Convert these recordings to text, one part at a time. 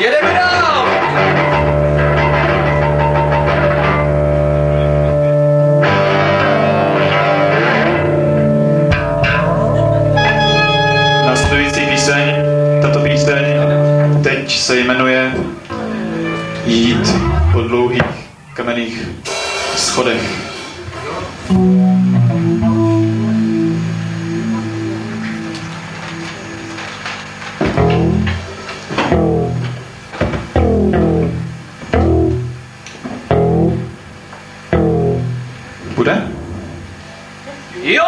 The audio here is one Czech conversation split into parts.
Jedeme dál! Píseň, tato píseň teď se jmenuje Jít po dlouhých kamenných schodech. Bude? Jo!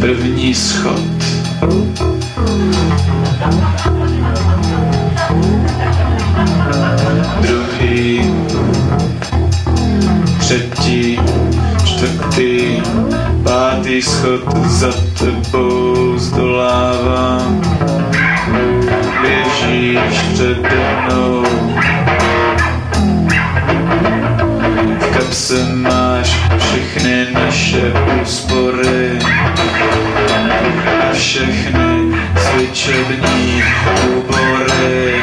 První schod. Druhý, třetí, čtvrtý, pátý schod za tebou zdolávám. Přede. V kapse máš všechny naše úspory a všechny cvičební úbory.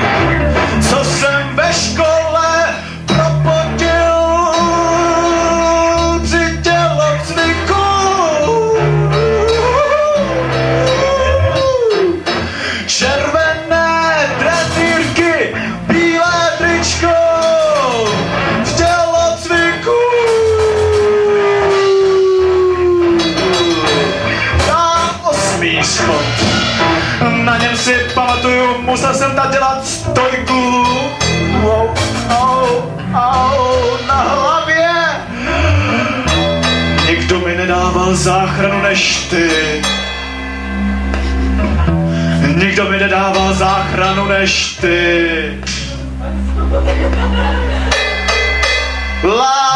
Na něm si pamatuju, musel jsem tam dělat stojku. Au, au, au, na hlavě. Nikdo mi nedával záchranu než ty. Nikdo mi nedával záchranu než ty. Lásko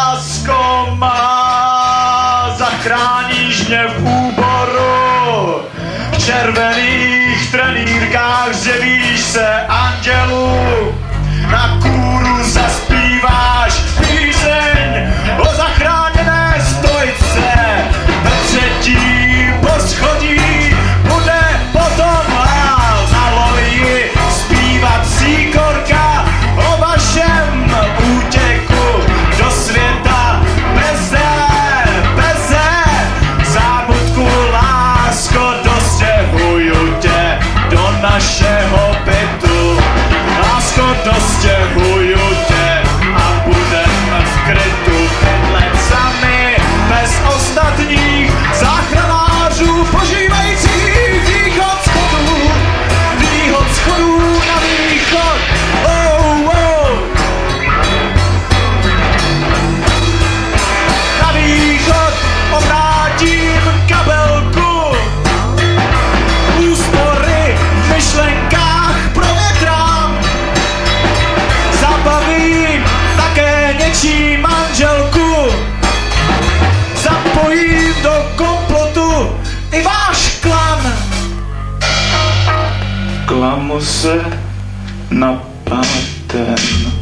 červených trenýrkách zjevíš se klamu se na pamatem